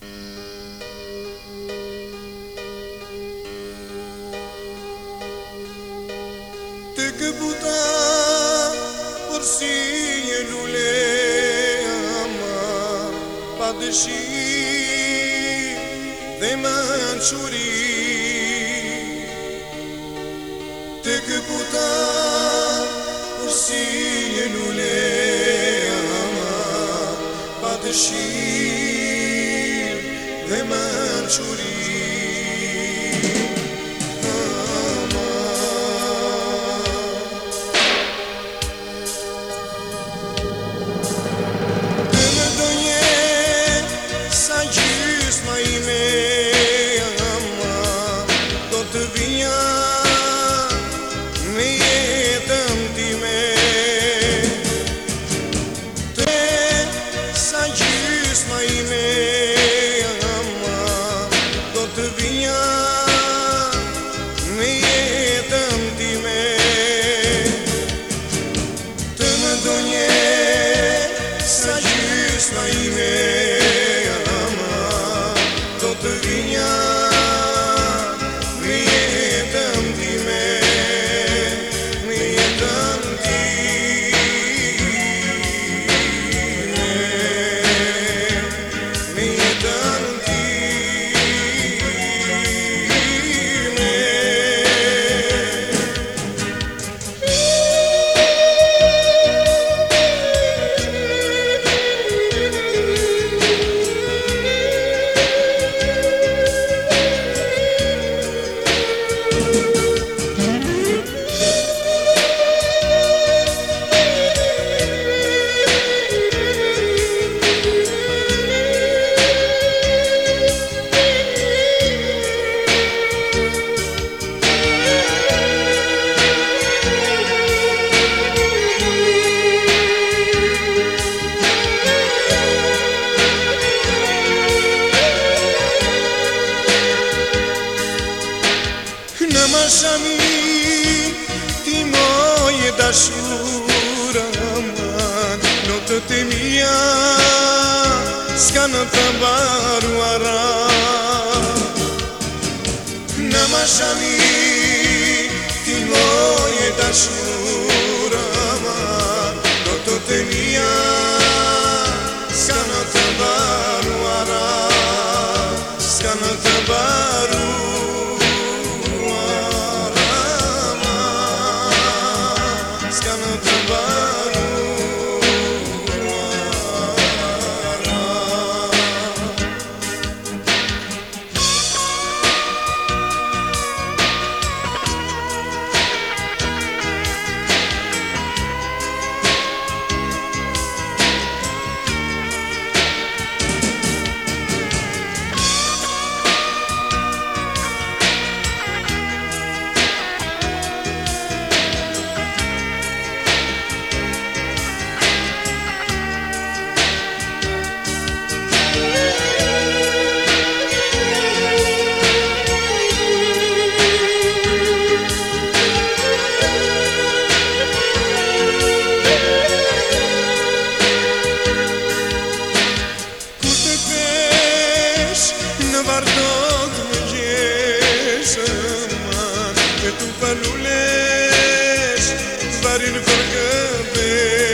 Të këputa Por si një lule Ama Pa dëshi Dhe më në quri Të këputa Por si një lule Ama Pa dëshi de Manchuria. bottiglia Ti moje dashura man no to te mia skana tabaru ara Ti moje dashura man no to te mia skana tabaru ara gonna Everybody in the front